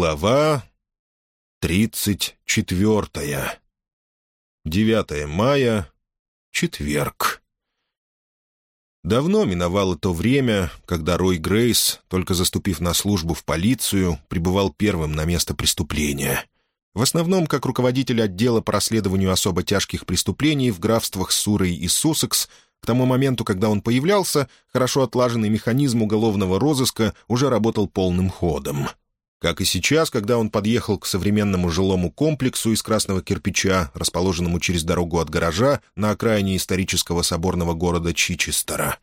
Глава тридцать четвертая. 9 мая, четверг. Давно миновало то время, когда Рой Грейс, только заступив на службу в полицию, прибывал первым на место преступления. В основном как руководитель отдела по расследованию особо тяжких преступлений в графствах Сурой и Суссекс, к тому моменту, когда он появлялся, хорошо отлаженный механизм уголовного розыска уже работал полным ходом — как и сейчас, когда он подъехал к современному жилому комплексу из красного кирпича, расположенному через дорогу от гаража на окраине исторического соборного города Чичестера.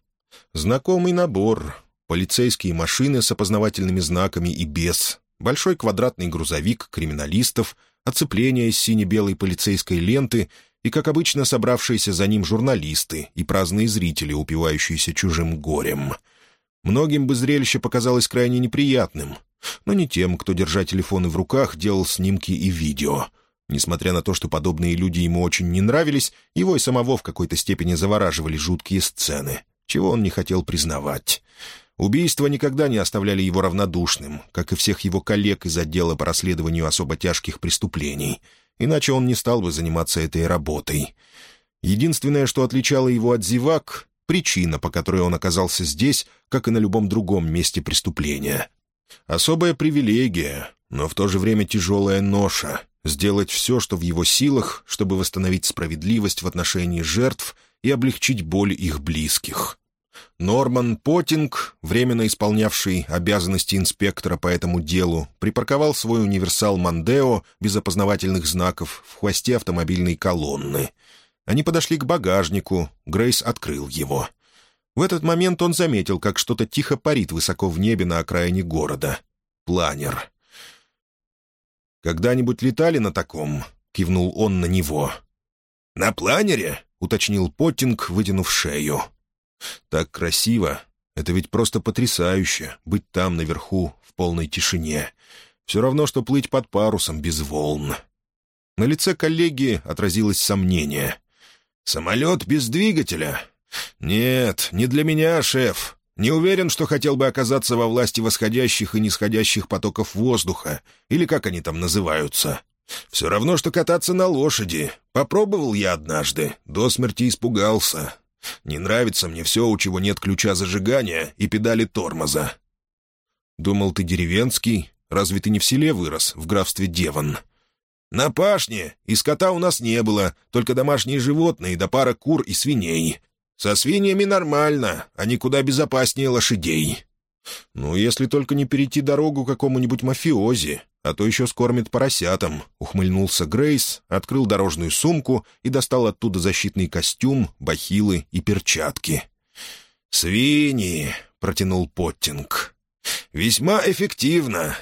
Знакомый набор. Полицейские машины с опознавательными знаками и без. Большой квадратный грузовик криминалистов, оцепление из сине-белой полицейской ленты и, как обычно, собравшиеся за ним журналисты и праздные зрители, упивающиеся чужим горем. Многим бы зрелище показалось крайне неприятным — но не тем, кто, держа телефоны в руках, делал снимки и видео. Несмотря на то, что подобные люди ему очень не нравились, его и самого в какой-то степени завораживали жуткие сцены, чего он не хотел признавать. Убийства никогда не оставляли его равнодушным, как и всех его коллег из отдела по расследованию особо тяжких преступлений. Иначе он не стал бы заниматься этой работой. Единственное, что отличало его от зевак — причина, по которой он оказался здесь, как и на любом другом месте преступления. Особая привилегия, но в то же время тяжелая ноша — сделать все, что в его силах, чтобы восстановить справедливость в отношении жертв и облегчить боль их близких. Норман Поттинг, временно исполнявший обязанности инспектора по этому делу, припарковал свой универсал «Мандео» без опознавательных знаков в хвосте автомобильной колонны. Они подошли к багажнику, Грейс открыл его. В этот момент он заметил, как что-то тихо парит высоко в небе на окраине города. Планер. «Когда-нибудь летали на таком?» — кивнул он на него. «На планере?» — уточнил Поттинг, вытянув шею. «Так красиво. Это ведь просто потрясающе, быть там, наверху, в полной тишине. Все равно, что плыть под парусом без волн». На лице коллеги отразилось сомнение. «Самолет без двигателя? «Нет, не для меня, шеф. Не уверен, что хотел бы оказаться во власти восходящих и нисходящих потоков воздуха, или как они там называются. Все равно, что кататься на лошади. Попробовал я однажды, до смерти испугался. Не нравится мне все, у чего нет ключа зажигания и педали тормоза». «Думал, ты деревенский? Разве ты не в селе вырос, в графстве Деван?» «На пашне. И скота у нас не было, только домашние животные да пара кур и свиней. Со свиньями нормально, они куда безопаснее лошадей. Ну, если только не перейти дорогу какому-нибудь мафиози, а то еще скормит поросятам», — ухмыльнулся Грейс, открыл дорожную сумку и достал оттуда защитный костюм, бахилы и перчатки. «Свиньи», — протянул Поттинг. «Весьма эффективно.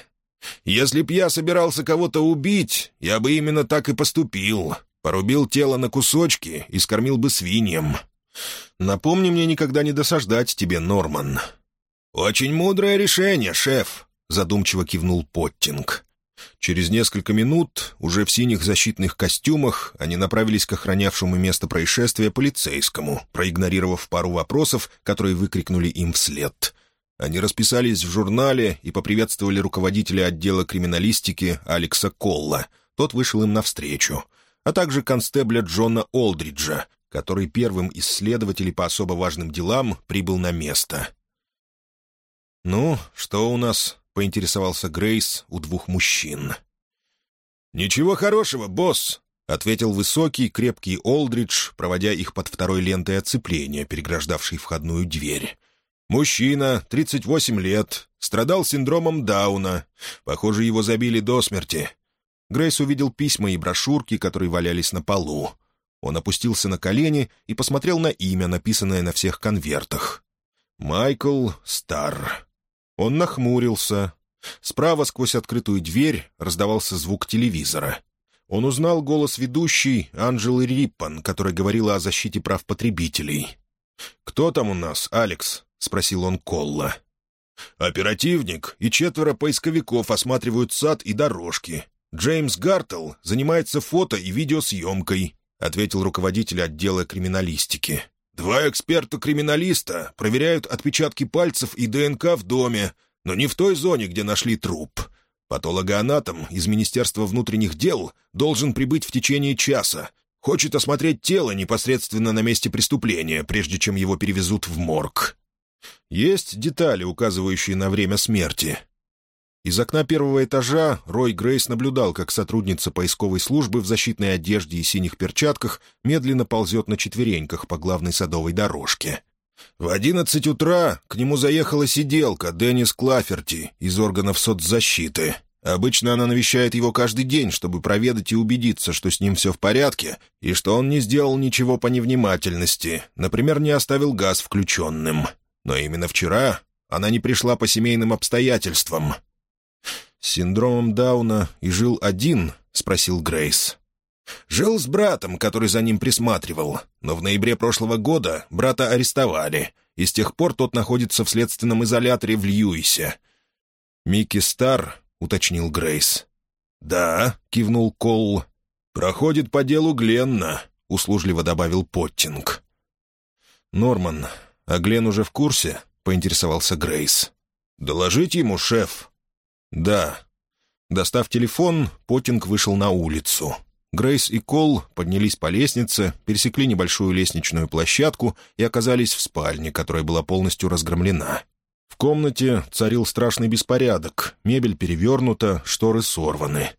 Если б я собирался кого-то убить, я бы именно так и поступил. Порубил тело на кусочки и скормил бы свиньям. Напомни мне никогда не досаждать тебе, Норман». «Очень мудрое решение, шеф», — задумчиво кивнул Поттинг. Через несколько минут, уже в синих защитных костюмах, они направились к охранявшему место происшествия полицейскому, проигнорировав пару вопросов, которые выкрикнули им вслед. Они расписались в журнале и поприветствовали руководителя отдела криминалистики Алекса Колла. Тот вышел им навстречу, а также констебля Джона Олдриджа, который первым из следователей по особо важным делам прибыл на место. «Ну, что у нас?» — поинтересовался Грейс у двух мужчин. «Ничего хорошего, босс!» — ответил высокий, крепкий Олдридж, проводя их под второй лентой оцепления, переграждавшей входную дверь. «Мужчина, 38 лет, страдал синдромом Дауна. Похоже, его забили до смерти». Грейс увидел письма и брошюрки, которые валялись на полу. Он опустился на колени и посмотрел на имя, написанное на всех конвертах. «Майкл Стар». Он нахмурился. Справа сквозь открытую дверь раздавался звук телевизора. Он узнал голос ведущей Анжелы Риппан, которая говорила о защите прав потребителей. «Кто там у нас, Алекс?» — спросил он Колла. «Оперативник и четверо поисковиков осматривают сад и дорожки. Джеймс Гартл занимается фото и видеосъемкой. — ответил руководитель отдела криминалистики. «Два эксперта-криминалиста проверяют отпечатки пальцев и ДНК в доме, но не в той зоне, где нашли труп. Патологоанатом из Министерства внутренних дел должен прибыть в течение часа. Хочет осмотреть тело непосредственно на месте преступления, прежде чем его перевезут в морг. Есть детали, указывающие на время смерти. Из окна первого этажа Рой Грейс наблюдал, как сотрудница поисковой службы в защитной одежде и синих перчатках медленно ползет на четвереньках по главной садовой дорожке. В одиннадцать утра к нему заехала сиделка Деннис Клаферти из органов соцзащиты. Обычно она навещает его каждый день, чтобы проведать и убедиться, что с ним все в порядке, и что он не сделал ничего по невнимательности, например, не оставил газ включенным. Но именно вчера она не пришла по семейным обстоятельствам. «С синдромом Дауна и жил один?» — спросил Грейс. «Жил с братом, который за ним присматривал, но в ноябре прошлого года брата арестовали, и с тех пор тот находится в следственном изоляторе в Льюисе». «Микки Стар?» — уточнил Грейс. «Да», — кивнул Колл. «Проходит по делу Гленна», — услужливо добавил Поттинг. «Норман, а Глен уже в курсе?» — поинтересовался Грейс. «Доложить ему, шеф?» «Да». Достав телефон, Поттинг вышел на улицу. Грейс и Кол поднялись по лестнице, пересекли небольшую лестничную площадку и оказались в спальне, которая была полностью разгромлена. В комнате царил страшный беспорядок, мебель перевернута, шторы сорваны.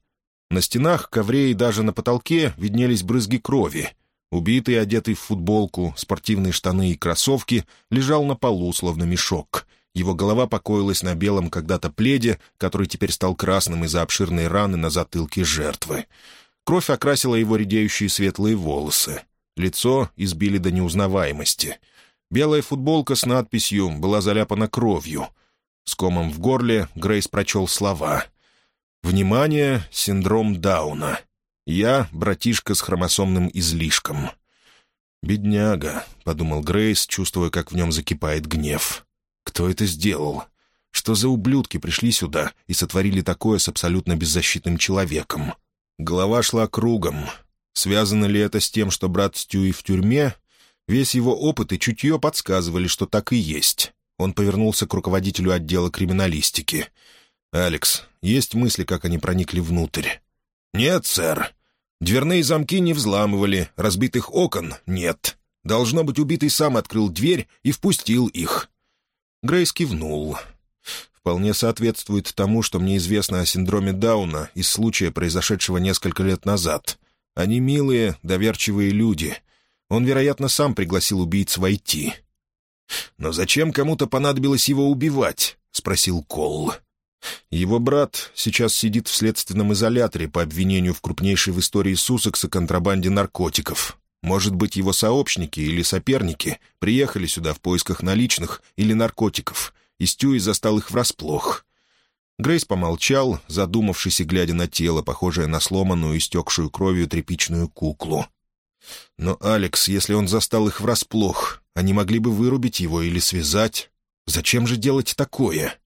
На стенах, ковре и даже на потолке виднелись брызги крови. Убитый, одетый в футболку, спортивные штаны и кроссовки, лежал на полу, словно мешок. Его голова покоилась на белом когда-то пледе, который теперь стал красным из-за обширной раны на затылке жертвы. Кровь окрасила его редеющие светлые волосы. Лицо избили до неузнаваемости. Белая футболка с надписью была заляпана кровью. С комом в горле Грейс прочел слова. «Внимание! Синдром Дауна. Я — братишка с хромосомным излишком». «Бедняга», — подумал Грейс, чувствуя, как в нем закипает гнев. Кто это сделал? Что за ублюдки пришли сюда и сотворили такое с абсолютно беззащитным человеком? Голова шла кругом. Связано ли это с тем, что брат Стюи в тюрьме? Весь его опыт и чутье подсказывали, что так и есть. Он повернулся к руководителю отдела криминалистики. «Алекс, есть мысли, как они проникли внутрь?» «Нет, сэр. Дверные замки не взламывали, разбитых окон нет. Должно быть, убитый сам открыл дверь и впустил их. Грейс кивнул. «Вполне соответствует тому, что мне известно о синдроме Дауна из случая, произошедшего несколько лет назад. Они милые, доверчивые люди. Он, вероятно, сам пригласил убийц войти». «Но зачем кому-то понадобилось его убивать?» — спросил Колл. Его брат сейчас сидит в следственном изоляторе по обвинению в крупнейшей в истории Сусекса контрабанде наркотиков. Может быть, его сообщники или соперники приехали сюда в поисках наличных или наркотиков, и Стюи застал их врасплох. Грейс помолчал, задумавшись и глядя на тело, похожее на сломанную, истекшую кровью тряпичную куклу. Но, Алекс, если он застал их врасплох, они могли бы вырубить его или связать. Зачем же делать такое?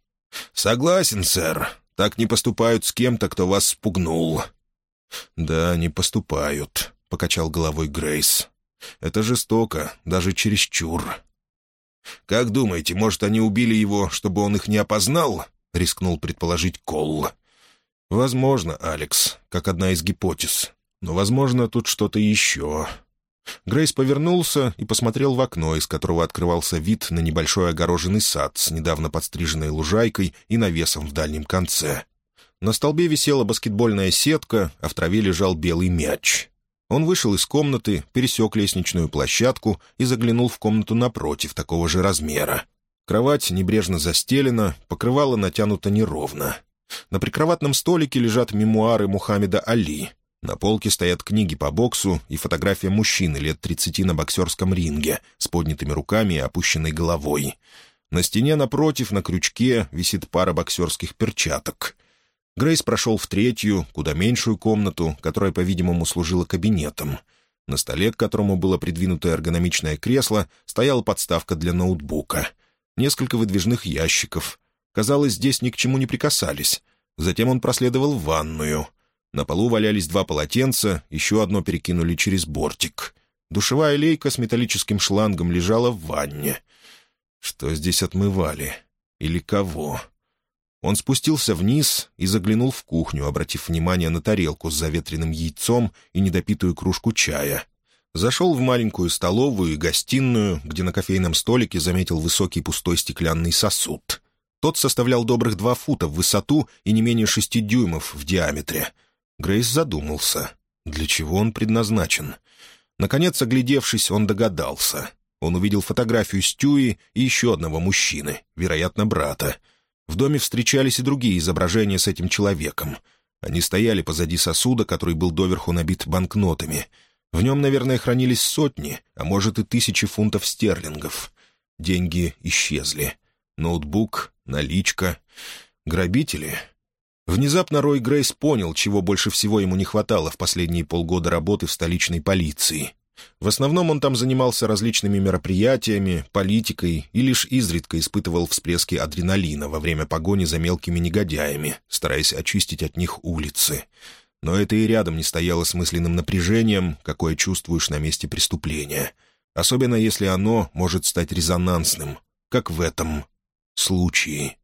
«Согласен, сэр. Так не поступают с кем-то, кто вас спугнул». «Да, не поступают покачал головой Грейс. «Это жестоко, даже чересчур». «Как думаете, может, они убили его, чтобы он их не опознал?» — рискнул предположить Колл. «Возможно, Алекс, как одна из гипотез. Но, возможно, тут что-то еще». Грейс повернулся и посмотрел в окно, из которого открывался вид на небольшой огороженный сад с недавно подстриженной лужайкой и навесом в дальнем конце. На столбе висела баскетбольная сетка, а в траве лежал белый мяч. Он вышел из комнаты, пересек лестничную площадку и заглянул в комнату напротив, такого же размера. Кровать небрежно застелена, покрывало натянуто неровно. На прикроватном столике лежат мемуары Мухаммеда Али. На полке стоят книги по боксу и фотография мужчины лет тридцати на боксерском ринге с поднятыми руками и опущенной головой. На стене напротив, на крючке, висит пара боксерских перчаток. Грейс прошел в третью, куда меньшую комнату, которая, по-видимому, служила кабинетом. На столе, к которому было придвинуто эргономичное кресло, стояла подставка для ноутбука. Несколько выдвижных ящиков. Казалось, здесь ни к чему не прикасались. Затем он проследовал в ванную. На полу валялись два полотенца, еще одно перекинули через бортик. Душевая лейка с металлическим шлангом лежала в ванне. Что здесь отмывали? Или кого? Он спустился вниз и заглянул в кухню, обратив внимание на тарелку с заветренным яйцом и недопитую кружку чая. Зашел в маленькую столовую и гостиную, где на кофейном столике заметил высокий пустой стеклянный сосуд. Тот составлял добрых два фута в высоту и не менее шести дюймов в диаметре. Грейс задумался, для чего он предназначен. Наконец, оглядевшись, он догадался. Он увидел фотографию Стюи и еще одного мужчины, вероятно, брата. В доме встречались и другие изображения с этим человеком. Они стояли позади сосуда, который был доверху набит банкнотами. В нем, наверное, хранились сотни, а может и тысячи фунтов стерлингов. Деньги исчезли. Ноутбук, наличка. Грабители? Внезапно Рой Грейс понял, чего больше всего ему не хватало в последние полгода работы в столичной полиции. В основном он там занимался различными мероприятиями, политикой и лишь изредка испытывал всплески адреналина во время погони за мелкими негодяями, стараясь очистить от них улицы. Но это и рядом не стояло с мысленным напряжением, какое чувствуешь на месте преступления. Особенно если оно может стать резонансным, как в этом случае.